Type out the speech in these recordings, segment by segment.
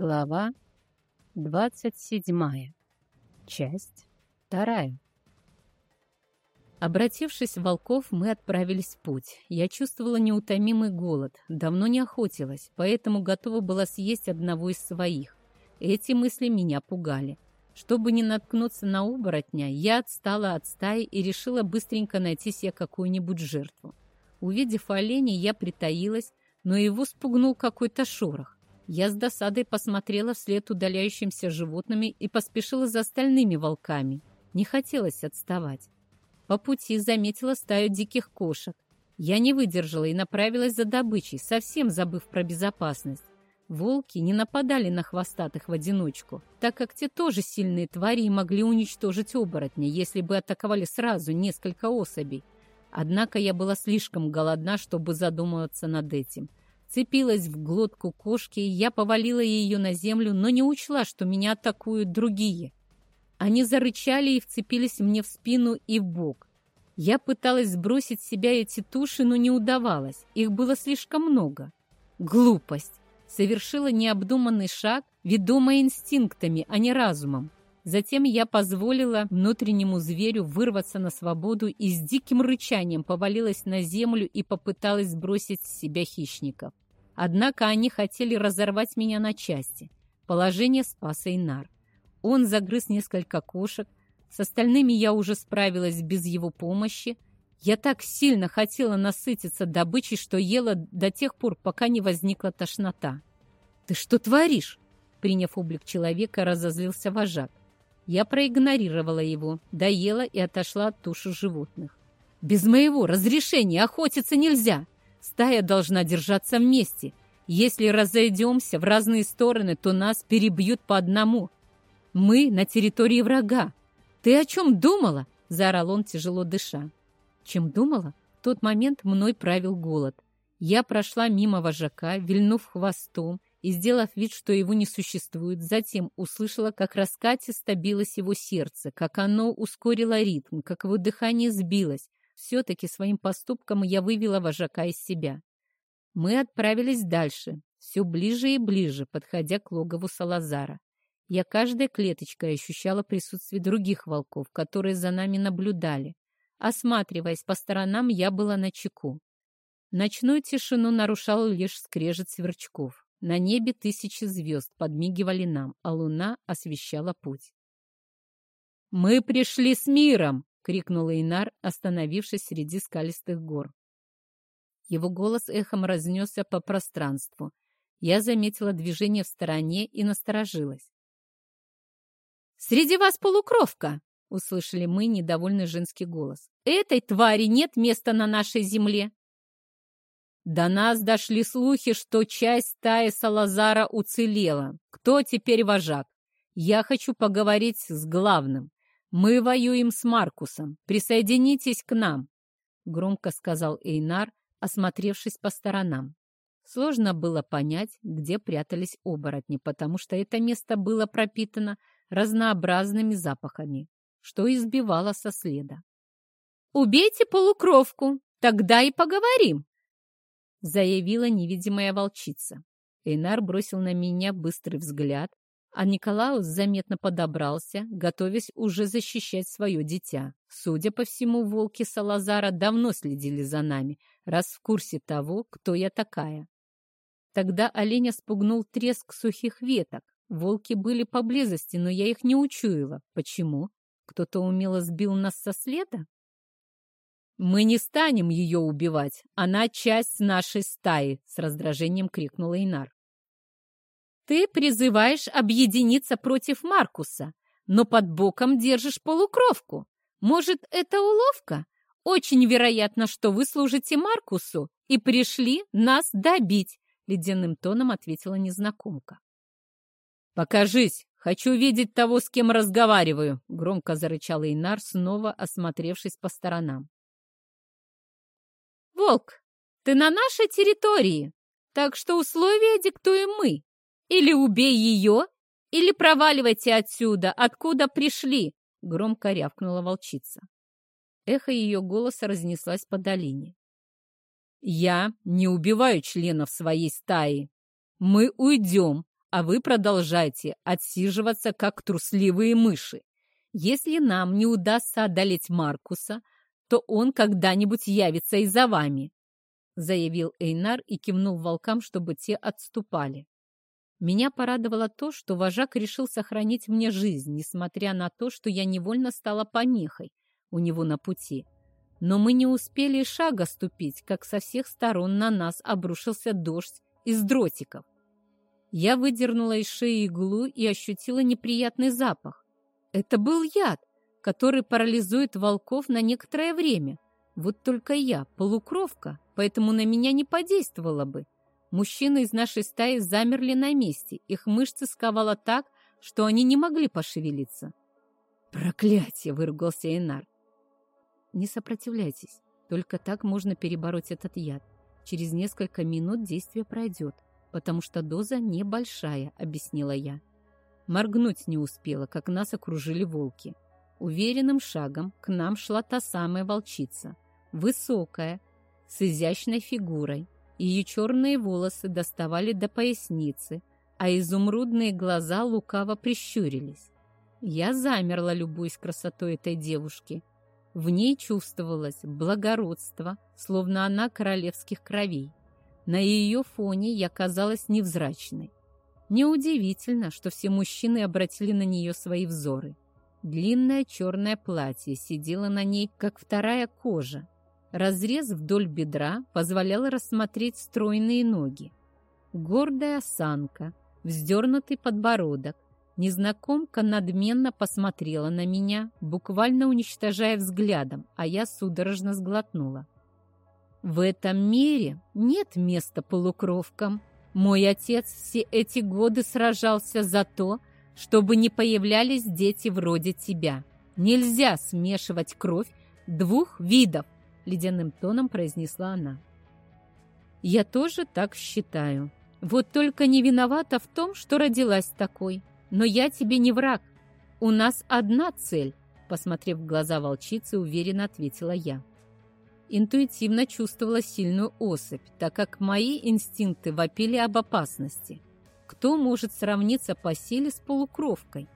Глава 27. Часть 2. Обратившись в волков, мы отправились в путь. Я чувствовала неутомимый голод, давно не охотилась, поэтому готова была съесть одного из своих. Эти мысли меня пугали. Чтобы не наткнуться на оборотня, я отстала от стаи и решила быстренько найти себе какую-нибудь жертву. Увидев оленя, я притаилась, но его спугнул какой-то шорох. Я с досадой посмотрела вслед удаляющимся животными и поспешила за остальными волками. Не хотелось отставать. По пути заметила стаю диких кошек. Я не выдержала и направилась за добычей, совсем забыв про безопасность. Волки не нападали на хвостатых в одиночку, так как те тоже сильные твари и могли уничтожить оборотня, если бы атаковали сразу несколько особей. Однако я была слишком голодна, чтобы задумываться над этим цепилась в глотку кошки, я повалила ее на землю, но не учла, что меня атакуют другие. Они зарычали и вцепились мне в спину и в бок. Я пыталась сбросить с себя эти туши, но не удавалось. Их было слишком много. Глупость. Совершила необдуманный шаг, ведомая инстинктами, а не разумом. Затем я позволила внутреннему зверю вырваться на свободу и с диким рычанием повалилась на землю и попыталась сбросить с себя хищников. Однако они хотели разорвать меня на части. Положение спас Эйнар. Он загрыз несколько кошек. С остальными я уже справилась без его помощи. Я так сильно хотела насытиться добычей, что ела до тех пор, пока не возникла тошнота. «Ты что творишь?» Приняв облик человека, разозлился вожак. Я проигнорировала его, доела и отошла от туши животных. «Без моего разрешения охотиться нельзя! Стая должна держаться вместе. Если разойдемся в разные стороны, то нас перебьют по одному. Мы на территории врага. Ты о чем думала?» — заорал он, тяжело дыша. Чем думала? В тот момент мной правил голод. Я прошла мимо вожака, вильнув хвостом, и, сделав вид, что его не существует, затем услышала, как раскатисто билось его сердце, как оно ускорило ритм, как его дыхание сбилось. Все-таки своим поступком я вывела вожака из себя. Мы отправились дальше, все ближе и ближе, подходя к логову Салазара. Я каждой клеточкой ощущала присутствие других волков, которые за нами наблюдали. Осматриваясь по сторонам, я была на чеку. Ночную тишину нарушал лишь скрежет сверчков. На небе тысячи звезд подмигивали нам, а луна освещала путь. «Мы пришли с миром!» — крикнул Инар, остановившись среди скалистых гор. Его голос эхом разнесся по пространству. Я заметила движение в стороне и насторожилась. «Среди вас полукровка!» — услышали мы недовольный женский голос. «Этой твари нет места на нашей земле!» До нас дошли слухи, что часть стаи Салазара уцелела. Кто теперь вожак? Я хочу поговорить с главным. Мы воюем с Маркусом. Присоединитесь к нам, громко сказал Эйнар, осмотревшись по сторонам. Сложно было понять, где прятались оборотни, потому что это место было пропитано разнообразными запахами, что избивало со следа. «Убейте полукровку, тогда и поговорим», заявила невидимая волчица. Эйнар бросил на меня быстрый взгляд, а Николаус заметно подобрался, готовясь уже защищать свое дитя. Судя по всему, волки Салазара давно следили за нами, раз в курсе того, кто я такая. Тогда оленя спугнул треск сухих веток. Волки были поблизости, но я их не учуяла. Почему? Кто-то умело сбил нас со следа? «Мы не станем ее убивать. Она часть нашей стаи», — с раздражением крикнул Инар. «Ты призываешь объединиться против Маркуса, но под боком держишь полукровку. Может, это уловка? Очень вероятно, что вы служите Маркусу и пришли нас добить», — ледяным тоном ответила незнакомка. «Покажись! Хочу видеть того, с кем разговариваю!» — громко зарычал Инар, снова осмотревшись по сторонам. «Волк, ты на нашей территории, так что условия диктуем мы. Или убей ее, или проваливайте отсюда, откуда пришли!» Громко рявкнула волчица. Эхо ее голоса разнеслась по долине. «Я не убиваю членов своей стаи. Мы уйдем, а вы продолжайте отсиживаться, как трусливые мыши. Если нам не удастся одолеть Маркуса, то он когда-нибудь явится и за вами», заявил Эйнар и кивнул волкам, чтобы те отступали. Меня порадовало то, что вожак решил сохранить мне жизнь, несмотря на то, что я невольно стала помехой у него на пути. Но мы не успели шага ступить, как со всех сторон на нас обрушился дождь из дротиков. Я выдернула из шеи иглу и ощутила неприятный запах. Это был яд, который парализует волков на некоторое время. Вот только я полукровка, поэтому на меня не подействовало бы. Мужчины из нашей стаи замерли на месте, их мышцы сковало так, что они не могли пошевелиться. «Проклятие!» — выругался Энар. «Не сопротивляйтесь, только так можно перебороть этот яд. Через несколько минут действие пройдет, потому что доза небольшая», — объяснила я. Моргнуть не успела, как нас окружили волки. Уверенным шагом к нам шла та самая волчица. Высокая, с изящной фигурой. Ее черные волосы доставали до поясницы, а изумрудные глаза лукаво прищурились. Я замерла, любуясь красотой этой девушки. В ней чувствовалось благородство, словно она королевских кровей. На ее фоне я казалась невзрачной. Неудивительно, что все мужчины обратили на нее свои взоры. Длинное черное платье сидело на ней, как вторая кожа. Разрез вдоль бедра позволял рассмотреть стройные ноги. Гордая осанка, вздернутый подбородок. Незнакомка надменно посмотрела на меня, буквально уничтожая взглядом, а я судорожно сглотнула. В этом мире нет места полукровкам, мой отец все эти годы сражался за то, чтобы не появлялись дети вроде тебя. Нельзя смешивать кровь двух видов, ледяным тоном произнесла она. Я тоже так считаю. Вот только не виновата в том, что родилась такой. Но я тебе не враг. У нас одна цель, посмотрев в глаза волчицы, уверенно ответила я интуитивно чувствовала сильную особь, так как мои инстинкты вопили об опасности. Кто может сравниться по силе с полукровкой?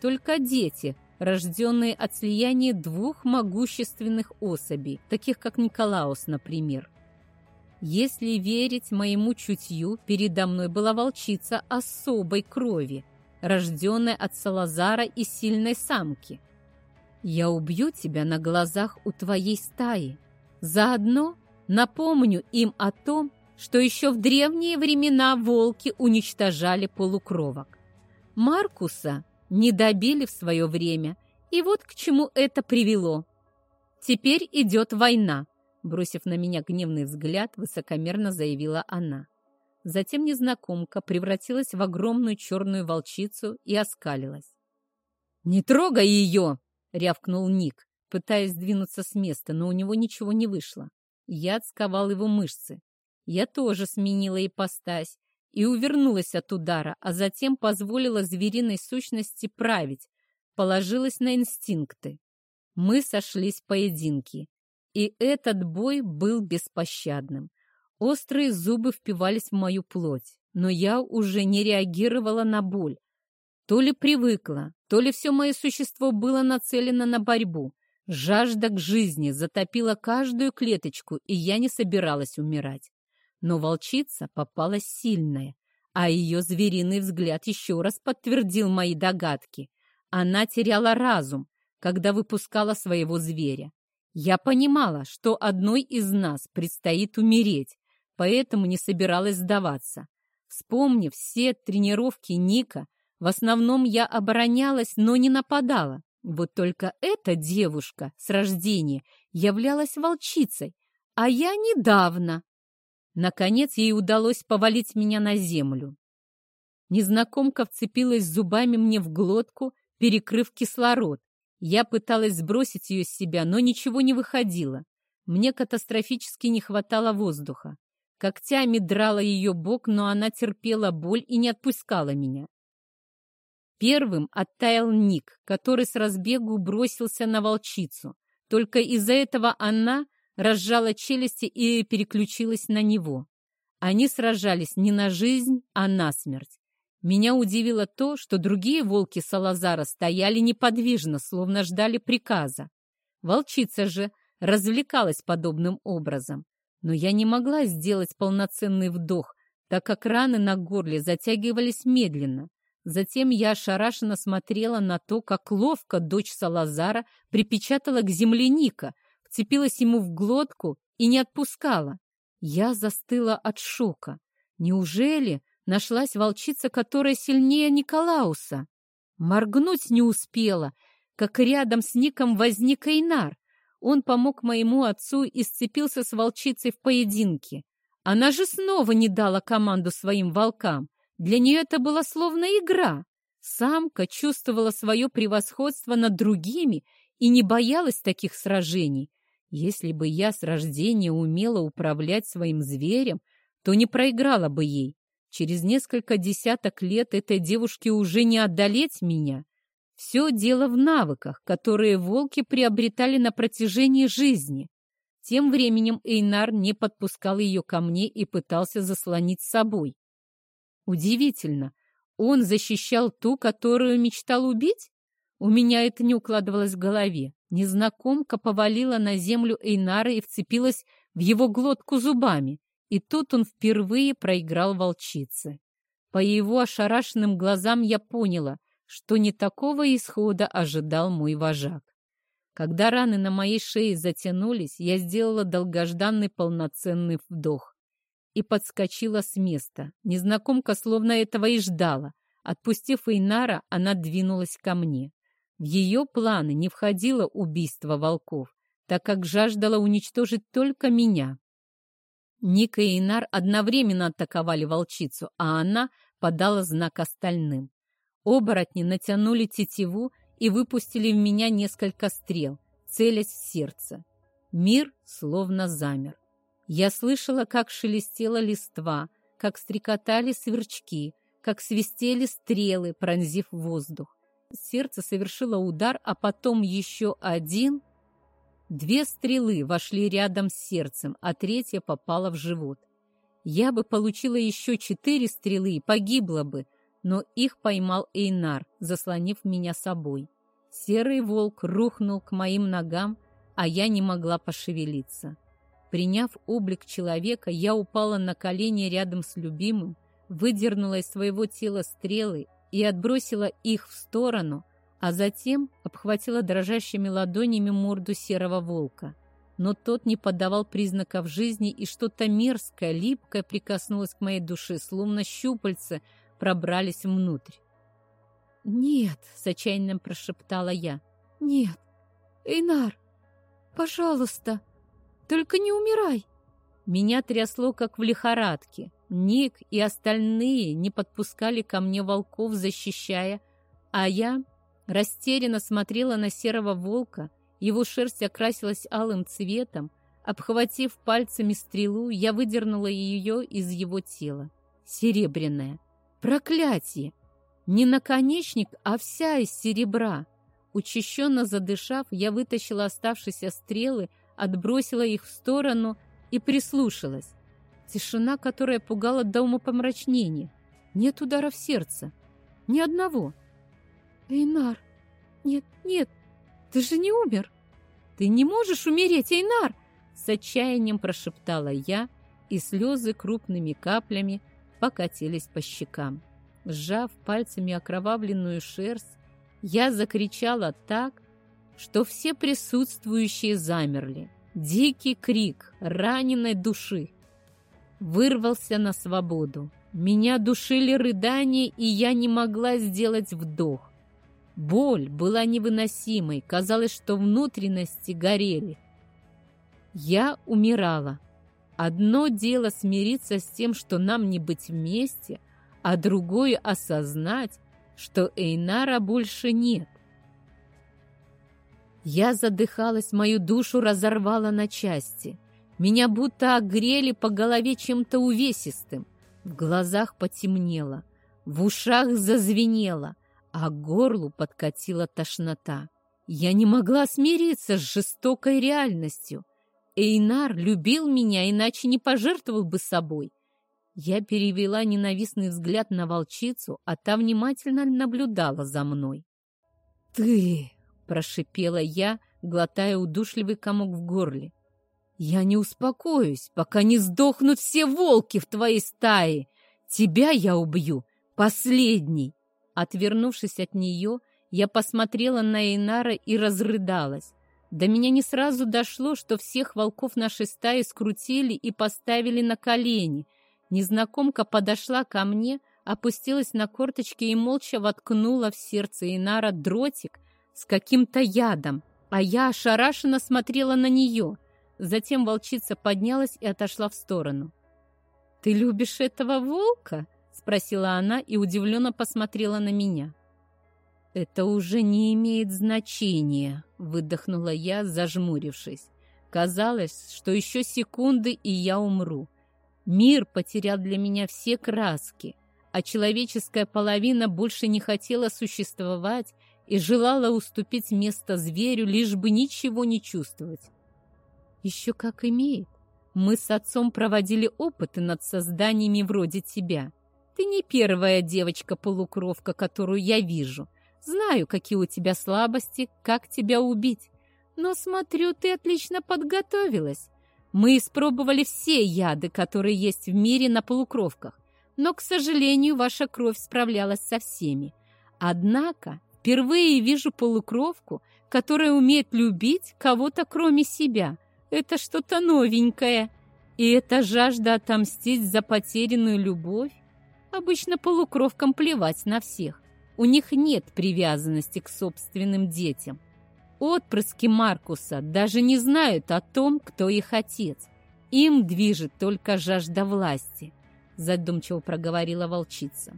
Только дети, рожденные от слияния двух могущественных особей, таких как Николаус, например. Если верить моему чутью, передо мной была волчица особой крови, рожденная от Салазара и сильной самки. «Я убью тебя на глазах у твоей стаи», Заодно напомню им о том, что еще в древние времена волки уничтожали полукровок. Маркуса не добили в свое время, и вот к чему это привело. Теперь идет война, бросив на меня гневный взгляд, высокомерно заявила она. Затем незнакомка превратилась в огромную черную волчицу и оскалилась. «Не трогай ее!» — рявкнул Ник пытаясь сдвинуться с места, но у него ничего не вышло. Яд сковал его мышцы. Я тоже сменила ипостась и увернулась от удара, а затем позволила звериной сущности править, положилась на инстинкты. Мы сошлись в поединке, и этот бой был беспощадным. Острые зубы впивались в мою плоть, но я уже не реагировала на боль. То ли привыкла, то ли все мое существо было нацелено на борьбу. Жажда к жизни затопила каждую клеточку, и я не собиралась умирать. Но волчица попалась сильная, а ее звериный взгляд еще раз подтвердил мои догадки. Она теряла разум, когда выпускала своего зверя. Я понимала, что одной из нас предстоит умереть, поэтому не собиралась сдаваться. Вспомнив все тренировки Ника, в основном я оборонялась, но не нападала. Вот только эта девушка с рождения являлась волчицей, а я недавно. Наконец ей удалось повалить меня на землю. Незнакомка вцепилась зубами мне в глотку, перекрыв кислород. Я пыталась сбросить ее с себя, но ничего не выходило. Мне катастрофически не хватало воздуха. Когтями драла ее бок, но она терпела боль и не отпускала меня. Первым оттаял Ник, который с разбегу бросился на волчицу. Только из-за этого она разжала челюсти и переключилась на него. Они сражались не на жизнь, а на смерть. Меня удивило то, что другие волки Салазара стояли неподвижно, словно ждали приказа. Волчица же развлекалась подобным образом. Но я не могла сделать полноценный вдох, так как раны на горле затягивались медленно. Затем я ошарашенно смотрела на то, как ловко дочь Салазара припечатала к земле Ника, вцепилась ему в глотку и не отпускала. Я застыла от шока. Неужели нашлась волчица, которая сильнее Николауса? Моргнуть не успела, как рядом с Ником возник Эйнар. Он помог моему отцу и сцепился с волчицей в поединке. Она же снова не дала команду своим волкам. Для нее это была словно игра. Самка чувствовала свое превосходство над другими и не боялась таких сражений. Если бы я с рождения умела управлять своим зверем, то не проиграла бы ей. Через несколько десяток лет этой девушке уже не одолеть меня. Все дело в навыках, которые волки приобретали на протяжении жизни. Тем временем Эйнар не подпускал ее ко мне и пытался заслонить собой. Удивительно, он защищал ту, которую мечтал убить? У меня это не укладывалось в голове. Незнакомка повалила на землю Эйнара и вцепилась в его глотку зубами. И тут он впервые проиграл волчице. По его ошарашенным глазам я поняла, что не такого исхода ожидал мой вожак. Когда раны на моей шее затянулись, я сделала долгожданный полноценный вдох и подскочила с места. Незнакомка словно этого и ждала. Отпустив Эйнара, она двинулась ко мне. В ее планы не входило убийство волков, так как жаждала уничтожить только меня. Ника и Эйнар одновременно атаковали волчицу, а она подала знак остальным. Оборотни натянули тетиву и выпустили в меня несколько стрел, целясь в сердце. Мир словно замер. Я слышала, как шелестела листва, как стрекотали сверчки, как свистели стрелы, пронзив воздух. Сердце совершило удар, а потом еще один. Две стрелы вошли рядом с сердцем, а третья попала в живот. Я бы получила еще четыре стрелы и погибла бы, но их поймал Эйнар, заслонив меня собой. Серый волк рухнул к моим ногам, а я не могла пошевелиться. Приняв облик человека, я упала на колени рядом с любимым, выдернула из своего тела стрелы и отбросила их в сторону, а затем обхватила дрожащими ладонями морду серого волка. Но тот не подавал признаков жизни, и что-то мерзкое, липкое прикоснулось к моей душе, словно щупальце пробрались внутрь. «Нет!» — с отчаянием прошептала я. «Нет! Эйнар, пожалуйста, только не умирай!» Меня трясло, как в лихорадке. Ник и остальные не подпускали ко мне волков, защищая, а я растерянно смотрела на серого волка, его шерсть окрасилась алым цветом, обхватив пальцами стрелу, я выдернула ее из его тела. Серебряная. Проклятие! Не наконечник, а вся из серебра. Учащенно задышав, я вытащила оставшиеся стрелы, отбросила их в сторону и прислушалась. Тишина, которая пугала до умопомрачнения. Нет удара в сердце. Ни одного. «Эйнар! Нет, нет! Ты же не умер! Ты не можешь умереть, Эйнар!» С отчаянием прошептала я, и слезы крупными каплями покатились по щекам. Сжав пальцами окровавленную шерсть, я закричала так, что все присутствующие замерли. Дикий крик раненой души вырвался на свободу. Меня душили рыдания, и я не могла сделать вдох. Боль была невыносимой, казалось, что внутренности горели. Я умирала. Одно дело смириться с тем, что нам не быть вместе, а другое осознать, что Эйнара больше нет. Я задыхалась, мою душу разорвала на части. Меня будто огрели по голове чем-то увесистым. В глазах потемнело, в ушах зазвенело, а горлу подкатила тошнота. Я не могла смириться с жестокой реальностью. Эйнар любил меня, иначе не пожертвовал бы собой. Я перевела ненавистный взгляд на волчицу, а та внимательно наблюдала за мной. «Ты!» — прошипела я, глотая удушливый комок в горле. «Я не успокоюсь, пока не сдохнут все волки в твоей стае! Тебя я убью! Последний!» Отвернувшись от нее, я посмотрела на Инара и разрыдалась. До меня не сразу дошло, что всех волков нашей стаи скрутили и поставили на колени. Незнакомка подошла ко мне, опустилась на корточки и молча воткнула в сердце Инара дротик с каким-то ядом, а я ошарашенно смотрела на нее. Затем волчица поднялась и отошла в сторону. «Ты любишь этого волка?» — спросила она и удивленно посмотрела на меня. «Это уже не имеет значения», — выдохнула я, зажмурившись. Казалось, что еще секунды, и я умру. Мир потерял для меня все краски, а человеческая половина больше не хотела существовать и желала уступить место зверю, лишь бы ничего не чувствовать. Еще как имеет. Мы с отцом проводили опыты над созданиями вроде тебя. Ты не первая девочка-полукровка, которую я вижу. Знаю, какие у тебя слабости, как тебя убить. Но, смотрю, ты отлично подготовилась. Мы испробовали все яды, которые есть в мире на полукровках, но, к сожалению, ваша кровь справлялась со всеми. Однако впервые вижу полукровку, которая умеет любить кого-то кроме себя. Это что-то новенькое. И эта жажда отомстить за потерянную любовь. Обычно полукровкам плевать на всех. У них нет привязанности к собственным детям. Отпрыски Маркуса даже не знают о том, кто их отец. Им движет только жажда власти, задумчиво проговорила волчица.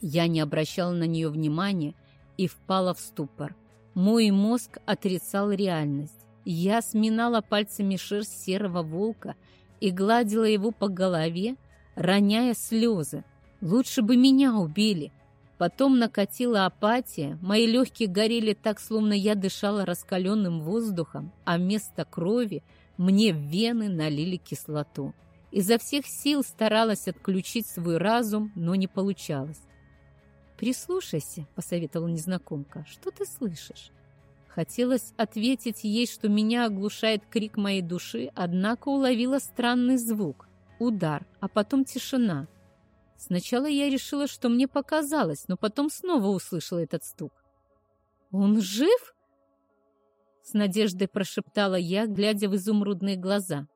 Я не обращала на нее внимания и впала в ступор. Мой мозг отрицал реальность. Я сминала пальцами шерсть серого волка и гладила его по голове, роняя слезы. Лучше бы меня убили, Потом накатила апатия, мои легкие горели так, словно я дышала раскаленным воздухом, а вместо крови мне в вены налили кислоту. Изо всех сил старалась отключить свой разум, но не получалось. «Прислушайся», — посоветовала незнакомка, — «что ты слышишь?» Хотелось ответить ей, что меня оглушает крик моей души, однако уловила странный звук — удар, а потом тишина — Сначала я решила, что мне показалось, но потом снова услышала этот стук. «Он жив?» С надеждой прошептала я, глядя в изумрудные глаза.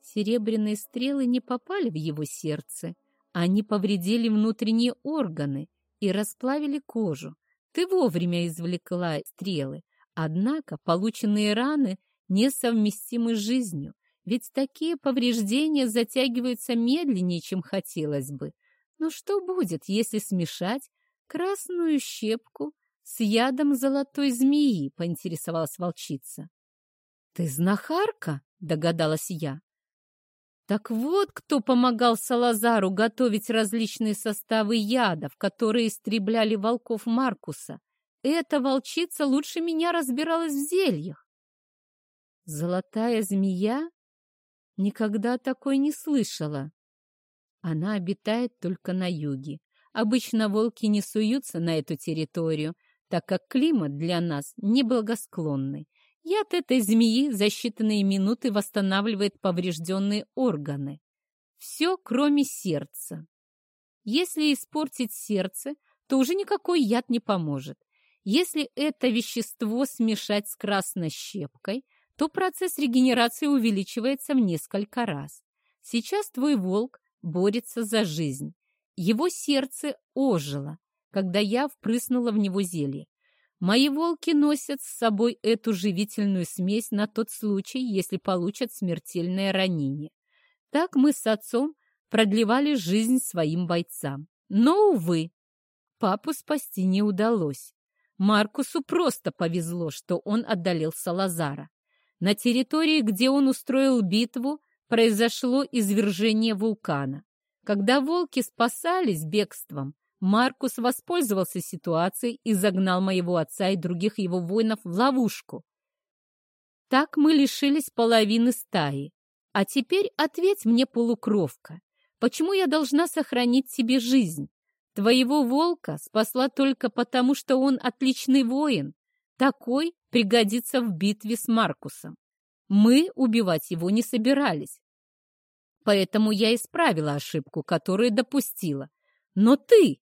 Серебряные стрелы не попали в его сердце. Они повредили внутренние органы и расплавили кожу. Ты вовремя извлекла стрелы. Однако полученные раны несовместимы с жизнью, ведь такие повреждения затягиваются медленнее, чем хотелось бы. Но что будет, если смешать красную щепку с ядом золотой змеи, поинтересовалась волчица. Ты знахарка? догадалась я. Так вот, кто помогал Салазару готовить различные составы ядов, которые истребляли волков Маркуса. Эта волчица лучше меня разбиралась в зельях. Золотая змея? Никогда такой не слышала. Она обитает только на юге. Обычно волки не суются на эту территорию, так как климат для нас неблагосклонный. Яд этой змеи за считанные минуты восстанавливает поврежденные органы. Все, кроме сердца. Если испортить сердце, то уже никакой яд не поможет. Если это вещество смешать с красной щепкой, то процесс регенерации увеличивается в несколько раз. Сейчас твой волк борется за жизнь. Его сердце ожило, когда я впрыснула в него зелье. Мои волки носят с собой эту живительную смесь на тот случай, если получат смертельное ранение. Так мы с отцом продлевали жизнь своим бойцам. Но, увы, папу спасти не удалось. Маркусу просто повезло, что он одолел Салазара. На территории, где он устроил битву, произошло извержение вулкана. Когда волки спасались бегством, Маркус воспользовался ситуацией и загнал моего отца и других его воинов в ловушку. Так мы лишились половины стаи. А теперь ответь мне, полукровка, Почему я должна сохранить тебе жизнь? Твоего волка спасла только потому, что он отличный воин. Такой пригодится в битве с Маркусом. Мы убивать его не собирались. Поэтому я исправила ошибку, которую допустила. Но ты,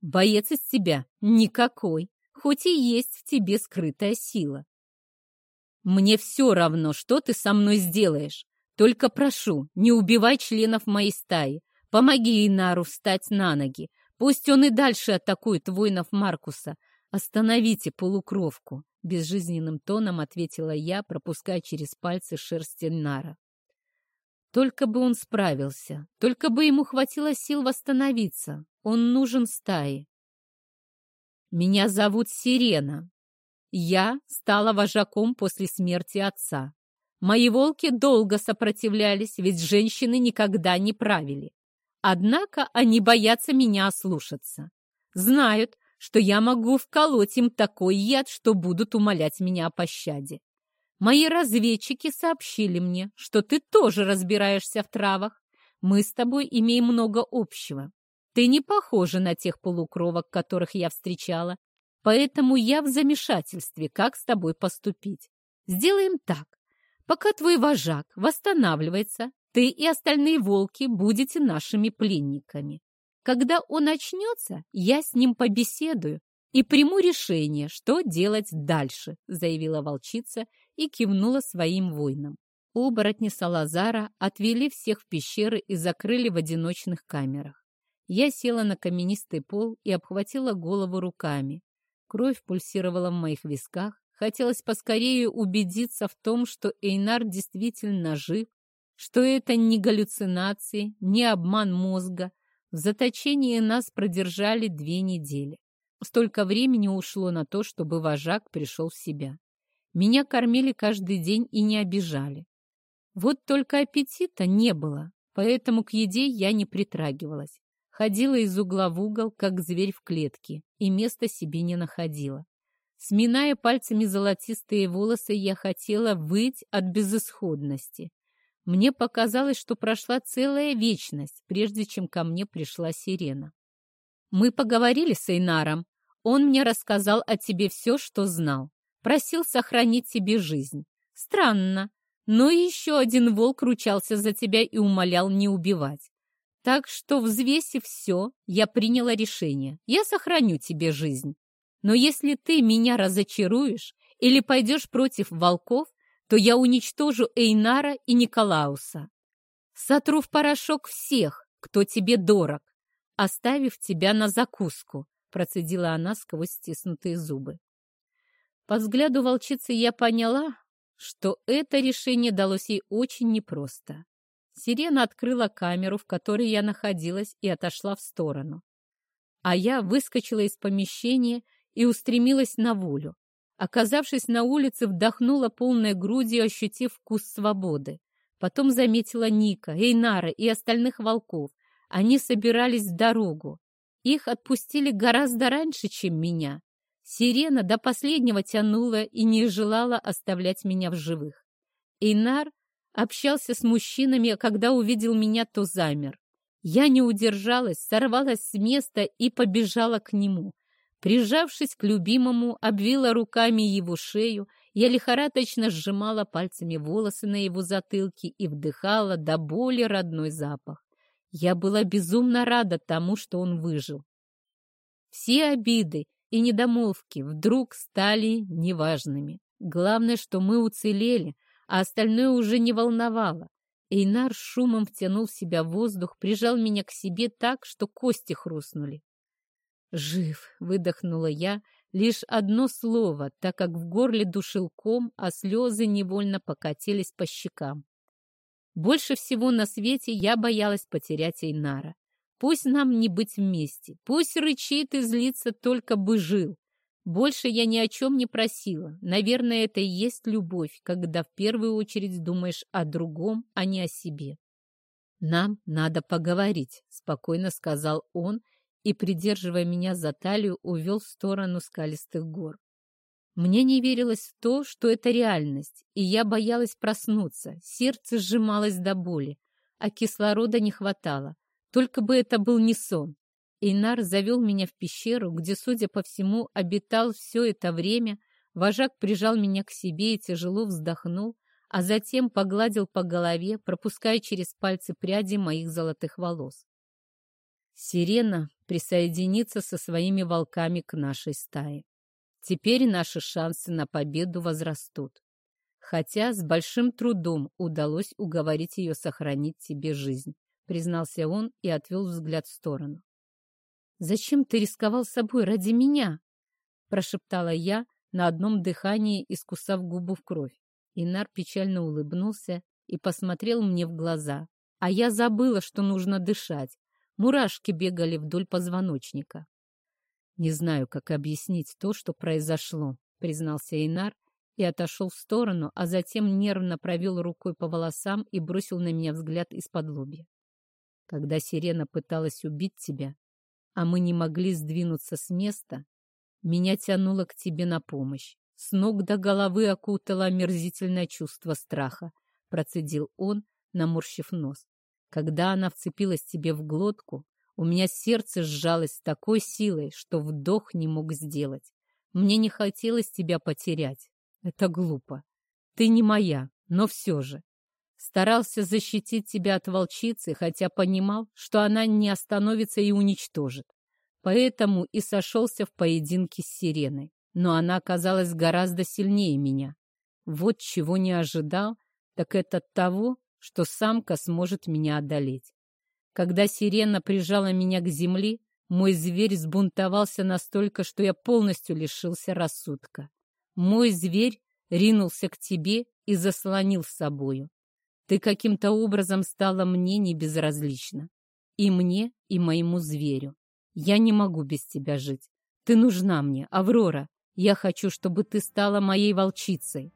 боец из тебя, никакой, хоть и есть в тебе скрытая сила. Мне все равно, что ты со мной сделаешь. Только прошу, не убивай членов моей стаи. Помоги Инару встать на ноги. Пусть он и дальше атакует воинов Маркуса. Остановите полукровку, безжизненным тоном ответила я, пропуская через пальцы шерсть Инара. Только бы он справился, только бы ему хватило сил восстановиться. Он нужен стае. Меня зовут Сирена. Я стала вожаком после смерти отца. Мои волки долго сопротивлялись, ведь женщины никогда не правили. Однако они боятся меня ослушаться. Знают, что я могу вколоть им такой яд, что будут умолять меня о пощаде. Мои разведчики сообщили мне, что ты тоже разбираешься в травах. Мы с тобой имеем много общего. Ты не похожа на тех полукровок, которых я встречала, поэтому я в замешательстве, как с тобой поступить. Сделаем так. Пока твой вожак восстанавливается, ты и остальные волки будете нашими пленниками. Когда он очнется, я с ним побеседую и приму решение, что делать дальше», заявила волчица и кивнула своим воинам. Оборотни Салазара отвели всех в пещеры и закрыли в одиночных камерах. Я села на каменистый пол и обхватила голову руками. Кровь пульсировала в моих висках, Хотелось поскорее убедиться в том, что Эйнар действительно жив, что это не галлюцинации, не обман мозга. В заточении нас продержали две недели. Столько времени ушло на то, чтобы вожак пришел в себя. Меня кормили каждый день и не обижали. Вот только аппетита не было, поэтому к еде я не притрагивалась. Ходила из угла в угол, как зверь в клетке, и места себе не находила. Сминая пальцами золотистые волосы, я хотела выть от безысходности. Мне показалось, что прошла целая вечность, прежде чем ко мне пришла сирена. Мы поговорили с Эйнаром. Он мне рассказал о тебе все, что знал. Просил сохранить тебе жизнь. Странно, но еще один волк ручался за тебя и умолял не убивать. Так что, взвесив все, я приняла решение. Я сохраню тебе жизнь. Но если ты меня разочаруешь или пойдешь против волков, то я уничтожу Эйнара и Николауса. Сотру в порошок всех, кто тебе дорог, оставив тебя на закуску, процедила она сквозь стиснутые зубы. По взгляду волчицы я поняла, что это решение далось ей очень непросто. Сирена открыла камеру, в которой я находилась, и отошла в сторону. А я выскочила из помещения и устремилась на волю. Оказавшись на улице, вдохнула полной грудью, ощутив вкус свободы. Потом заметила Ника, Эйнара и остальных волков. Они собирались в дорогу. Их отпустили гораздо раньше, чем меня. Сирена до последнего тянула и не желала оставлять меня в живых. Эйнар общался с мужчинами, а когда увидел меня, то замер. Я не удержалась, сорвалась с места и побежала к нему. Прижавшись к любимому, обвила руками его шею, я лихорадочно сжимала пальцами волосы на его затылке и вдыхала до боли родной запах. Я была безумно рада тому, что он выжил. Все обиды и недомолвки вдруг стали неважными. Главное, что мы уцелели, а остальное уже не волновало. Эйнар шумом втянул в себя воздух, прижал меня к себе так, что кости хрустнули. «Жив!» — выдохнула я. Лишь одно слово, так как в горле душил ком, а слезы невольно покатились по щекам. Больше всего на свете я боялась потерять Эйнара. Пусть нам не быть вместе, пусть рычит и злится, только бы жил. Больше я ни о чем не просила. Наверное, это и есть любовь, когда в первую очередь думаешь о другом, а не о себе. «Нам надо поговорить», — спокойно сказал он, — и, придерживая меня за талию, увел в сторону скалистых гор. Мне не верилось в то, что это реальность, и я боялась проснуться, сердце сжималось до боли, а кислорода не хватало. Только бы это был не сон. Эйнар завел меня в пещеру, где, судя по всему, обитал все это время. Вожак прижал меня к себе и тяжело вздохнул, а затем погладил по голове, пропуская через пальцы пряди моих золотых волос. Сирена присоединится со своими волками к нашей стае. Теперь наши шансы на победу возрастут. Хотя с большим трудом удалось уговорить ее сохранить тебе жизнь, признался он и отвел взгляд в сторону. «Зачем ты рисковал собой ради меня?» прошептала я на одном дыхании, искусав губу в кровь. Инар печально улыбнулся и посмотрел мне в глаза. А я забыла, что нужно дышать. Мурашки бегали вдоль позвоночника. «Не знаю, как объяснить то, что произошло», — признался Инар и отошел в сторону, а затем нервно провел рукой по волосам и бросил на меня взгляд из-под лобья. «Когда сирена пыталась убить тебя, а мы не могли сдвинуться с места, меня тянуло к тебе на помощь. С ног до головы окутало омерзительное чувство страха, процедил он, наморщив нос. Когда она вцепилась тебе в глотку, у меня сердце сжалось такой силой, что вдох не мог сделать. Мне не хотелось тебя потерять. Это глупо. Ты не моя, но все же. Старался защитить тебя от волчицы, хотя понимал, что она не остановится и уничтожит. Поэтому и сошелся в поединке с сиреной. Но она оказалась гораздо сильнее меня. Вот чего не ожидал, так это того, что самка сможет меня одолеть. Когда сирена прижала меня к земле, мой зверь сбунтовался настолько, что я полностью лишился рассудка. Мой зверь ринулся к тебе и заслонил с собою. Ты каким-то образом стала мне не безразлична. И мне, и моему зверю. Я не могу без тебя жить. Ты нужна мне, Аврора. Я хочу, чтобы ты стала моей волчицей.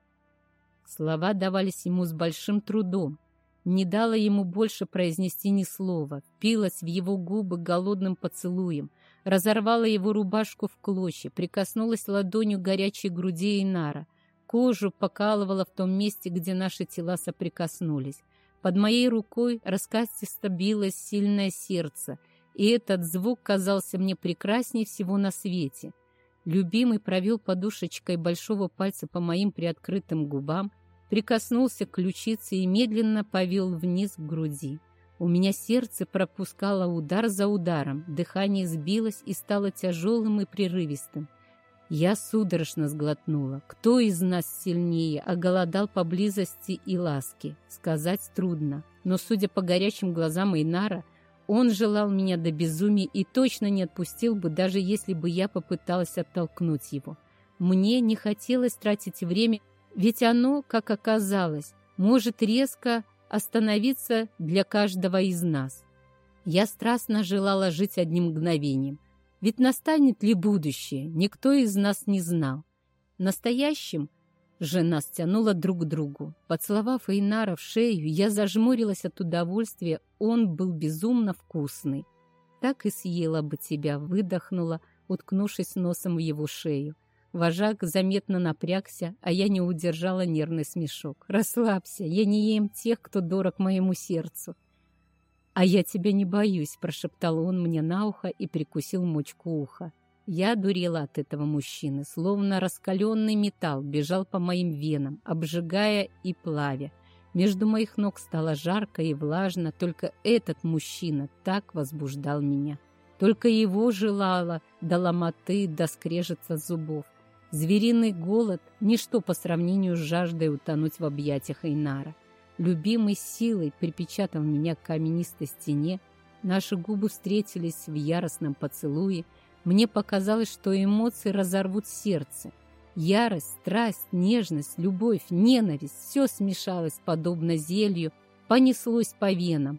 Слова давались ему с большим трудом. Не дала ему больше произнести ни слова. Пилась в его губы голодным поцелуем. Разорвала его рубашку в клочья. Прикоснулась ладонью горячей груди Инара. Кожу покалывала в том месте, где наши тела соприкоснулись. Под моей рукой раскастисто билось сильное сердце, и этот звук казался мне прекрасней всего на свете. Любимый провел подушечкой большого пальца по моим приоткрытым губам, прикоснулся к ключице и медленно повел вниз к груди. У меня сердце пропускало удар за ударом, дыхание сбилось и стало тяжелым и прерывистым. Я судорожно сглотнула. Кто из нас сильнее, оголодал поблизости и ласки? Сказать трудно. Но, судя по горячим глазам Эйнара, он желал меня до безумия и точно не отпустил бы, даже если бы я попыталась оттолкнуть его. Мне не хотелось тратить время, ведь оно, как оказалось, может резко остановиться для каждого из нас. Я страстно желала жить одним мгновением – ведь настанет ли будущее, никто из нас не знал. Настоящим же нас тянуло друг к другу. Поцеловав Эйнара в шею, я зажмурилась от удовольствия, он был безумно вкусный. Так и съела бы тебя, выдохнула, уткнувшись носом в его шею. Вожак заметно напрягся, а я не удержала нервный смешок. «Расслабься, я не ем тех, кто дорог моему сердцу. «А я тебя не боюсь», — прошептал он мне на ухо и прикусил мочку уха. Я дурела от этого мужчины, словно раскаленный металл бежал по моим венам, обжигая и плавя. Между моих ног стало жарко и влажно, только этот мужчина так возбуждал меня. Только его желала до ломоты, до скрежетца зубов. Звериный голод — ничто по сравнению с жаждой утонуть в объятиях Эйнара. Любимой силой припечатав меня к каменистой стене, наши губы встретились в яростном поцелуе. Мне показалось, что эмоции разорвут сердце. Ярость, страсть, нежность, любовь, ненависть — все смешалось подобно зелью, понеслось по венам.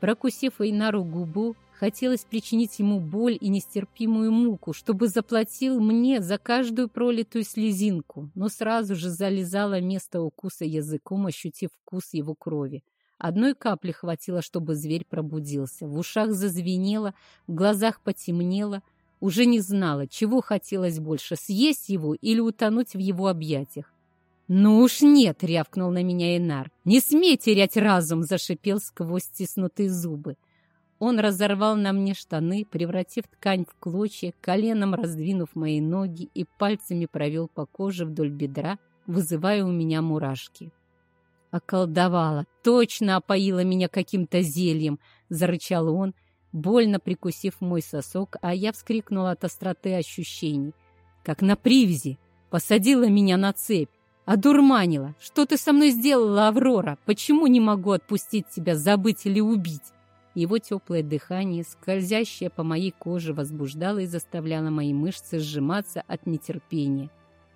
Прокусив Эйнару губу, Хотелось причинить ему боль и нестерпимую муку, чтобы заплатил мне за каждую пролитую слезинку, но сразу же залезала место укуса языком, ощутив вкус его крови. Одной капли хватило, чтобы зверь пробудился. В ушах зазвенело, в глазах потемнело. Уже не знала, чего хотелось больше, съесть его или утонуть в его объятиях. «Ну уж нет!» — рявкнул на меня Инар. «Не смей терять разум!» — зашипел сквозь стиснутые зубы. Он разорвал на мне штаны, превратив ткань в клочья, коленом раздвинув мои ноги и пальцами провел по коже вдоль бедра, вызывая у меня мурашки. «Околдовала! Точно опоила меня каким-то зельем!» — зарычал он, больно прикусив мой сосок, а я вскрикнула от остроты ощущений. «Как на привязи! Посадила меня на цепь! Одурманила! Что ты со мной сделала, Аврора? Почему не могу отпустить тебя, забыть или убить?» Его теплое дыхание, скользящее по моей коже, возбуждало и заставляло мои мышцы сжиматься от нетерпения.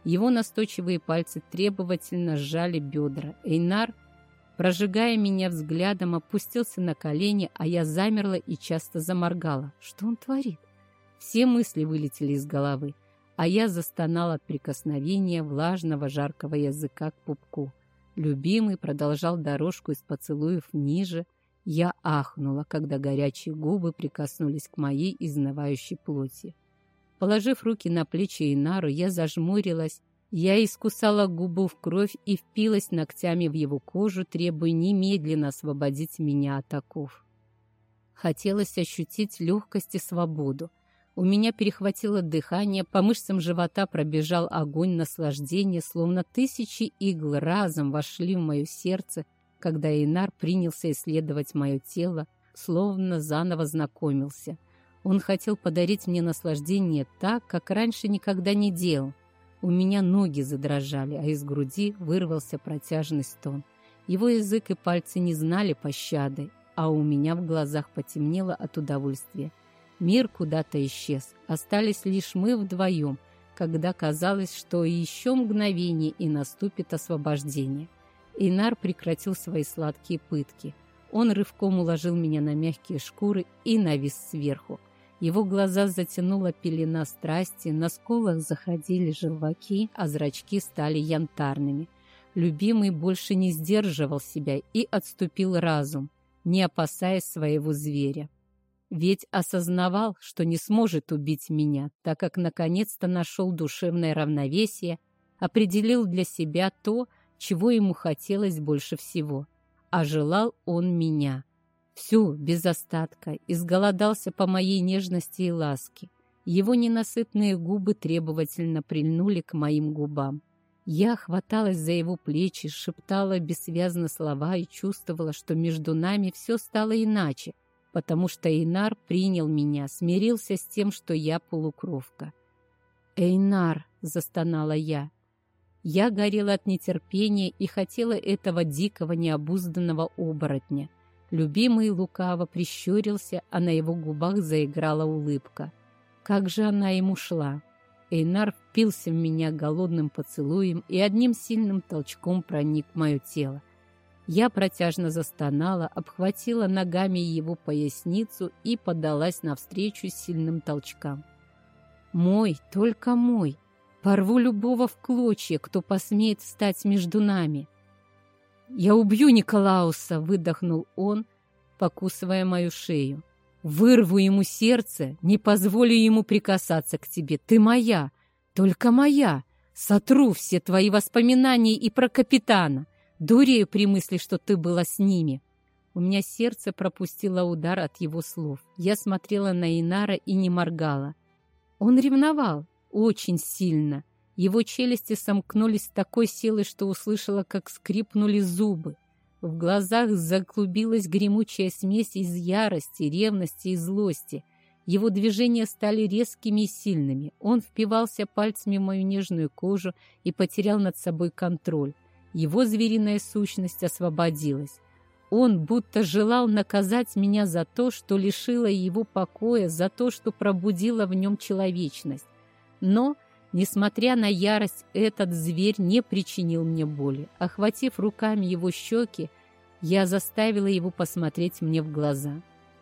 Его настойчивые пальцы требовательно сжали бедра. Эйнар, прожигая меня взглядом, опустился на колени, а я замерла и часто заморгала. Что он творит? Все мысли вылетели из головы, а я застонала от прикосновения влажного жаркого языка к пупку. Любимый продолжал дорожку из поцелуев ниже, я ахнула, когда горячие губы прикоснулись к моей изнывающей плоти. Положив руки на плечи Инару, я зажмурилась. Я искусала губу в кровь и впилась ногтями в его кожу, требуя немедленно освободить меня от оков. Хотелось ощутить легкость и свободу. У меня перехватило дыхание, по мышцам живота пробежал огонь наслаждения, словно тысячи игл разом вошли в мое сердце — когда Эйнар принялся исследовать мое тело, словно заново знакомился. Он хотел подарить мне наслаждение так, как раньше никогда не делал. У меня ноги задрожали, а из груди вырвался протяжный стон. Его язык и пальцы не знали пощады, а у меня в глазах потемнело от удовольствия. Мир куда-то исчез, остались лишь мы вдвоем, когда казалось, что еще мгновение и наступит освобождение. Инар прекратил свои сладкие пытки. Он рывком уложил меня на мягкие шкуры и навис сверху. Его глаза затянула пелена страсти, на сколах заходили желваки, а зрачки стали янтарными. Любимый больше не сдерживал себя и отступил разум, не опасаясь своего зверя. Ведь осознавал, что не сможет убить меня, так как наконец-то нашел душевное равновесие, определил для себя то, чего ему хотелось больше всего. А желал он меня. Всю, без остатка, изголодался по моей нежности и ласке. Его ненасытные губы требовательно прильнули к моим губам. Я хваталась за его плечи, шептала бессвязно слова и чувствовала, что между нами все стало иначе, потому что Эйнар принял меня, смирился с тем, что я полукровка. «Эйнар!» — застонала я. Я горела от нетерпения и хотела этого дикого необузданного оборотня. Любимый лукаво прищурился, а на его губах заиграла улыбка. Как же она ему шла! Эйнар впился в меня голодным поцелуем и одним сильным толчком проник в мое тело. Я протяжно застонала, обхватила ногами его поясницу и подалась навстречу сильным толчкам. «Мой, только мой!» Порву любого в клочья, кто посмеет встать между нами. «Я убью Николауса!» — выдохнул он, покусывая мою шею. «Вырву ему сердце, не позволю ему прикасаться к тебе. Ты моя, только моя. Сотру все твои воспоминания и про капитана. Дурею при мысли, что ты была с ними». У меня сердце пропустило удар от его слов. Я смотрела на Инара и не моргала. Он ревновал, очень сильно. Его челюсти сомкнулись с такой силой, что услышала, как скрипнули зубы. В глазах заклубилась гремучая смесь из ярости, ревности и злости. Его движения стали резкими и сильными. Он впивался пальцами в мою нежную кожу и потерял над собой контроль. Его звериная сущность освободилась. Он будто желал наказать меня за то, что лишила его покоя, за то, что пробудила в нем человечность. Но, несмотря на ярость, этот зверь не причинил мне боли. Охватив руками его щеки, я заставила его посмотреть мне в глаза.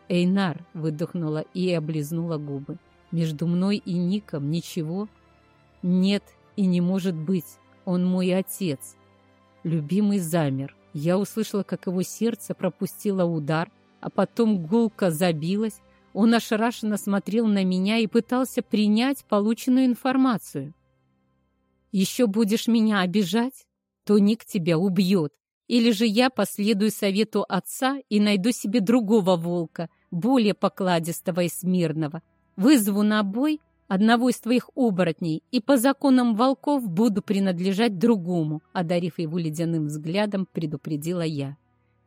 «Эйнар!» — выдохнула и облизнула губы. «Между мной и Ником ничего?» «Нет и не может быть. Он мой отец». Любимый замер. Я услышала, как его сердце пропустило удар, а потом гулко забилось, он ошарашенно смотрел на меня и пытался принять полученную информацию. «Еще будешь меня обижать, то Ник тебя убьет. Или же я последую совету отца и найду себе другого волка», более покладистого и смирного. Вызову на бой одного из твоих оборотней и по законам волков буду принадлежать другому, одарив его ледяным взглядом, предупредила я.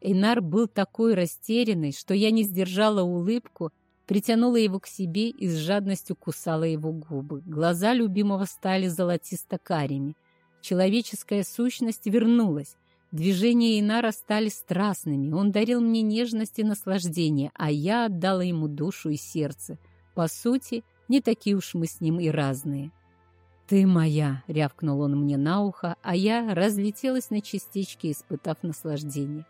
Эйнар был такой растерянный, что я не сдержала улыбку, притянула его к себе и с жадностью кусала его губы. Глаза любимого стали золотисто-карими. Человеческая сущность вернулась. Движения Инара стали страстными. Он дарил мне нежность и наслаждение, а я отдала ему душу и сердце. По сути, не такие уж мы с ним и разные. «Ты моя!» — рявкнул он мне на ухо, а я разлетелась на частички, испытав наслаждение.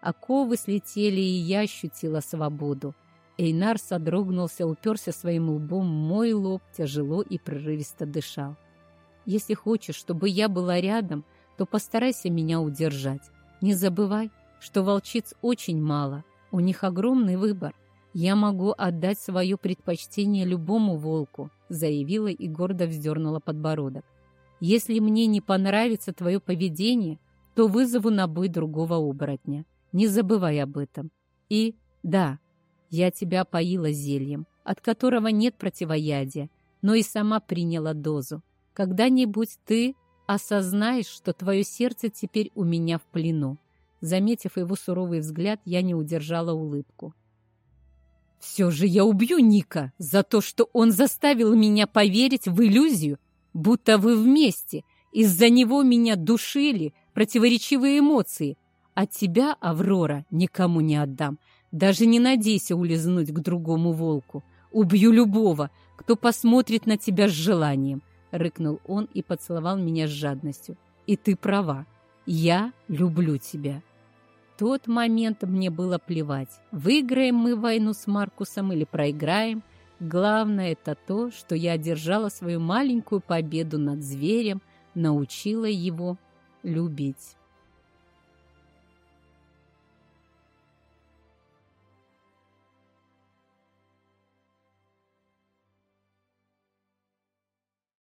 Оковы слетели, и я ощутила свободу. Эйнар содрогнулся, уперся своим лбом мой лоб, тяжело и прерывисто дышал. «Если хочешь, чтобы я была рядом, то постарайся меня удержать. Не забывай, что волчиц очень мало, у них огромный выбор. Я могу отдать свое предпочтение любому волку», заявила и гордо вздернула подбородок. «Если мне не понравится твое поведение, то вызову на бой другого оборотня. Не забывай об этом. И, да, я тебя поила зельем, от которого нет противоядия, но и сама приняла дозу. Когда-нибудь ты осознаешь, что твое сердце теперь у меня в плену. Заметив его суровый взгляд, я не удержала улыбку. «Все же я убью Ника за то, что он заставил меня поверить в иллюзию, будто вы вместе. Из-за него меня душили противоречивые эмоции. А тебя, Аврора, никому не отдам. Даже не надейся улизнуть к другому волку. Убью любого, кто посмотрит на тебя с желанием рыкнул он и поцеловал меня с жадностью. «И ты права. Я люблю тебя». тот момент мне было плевать, выиграем мы войну с Маркусом или проиграем. Главное это то, что я одержала свою маленькую победу над зверем, научила его любить.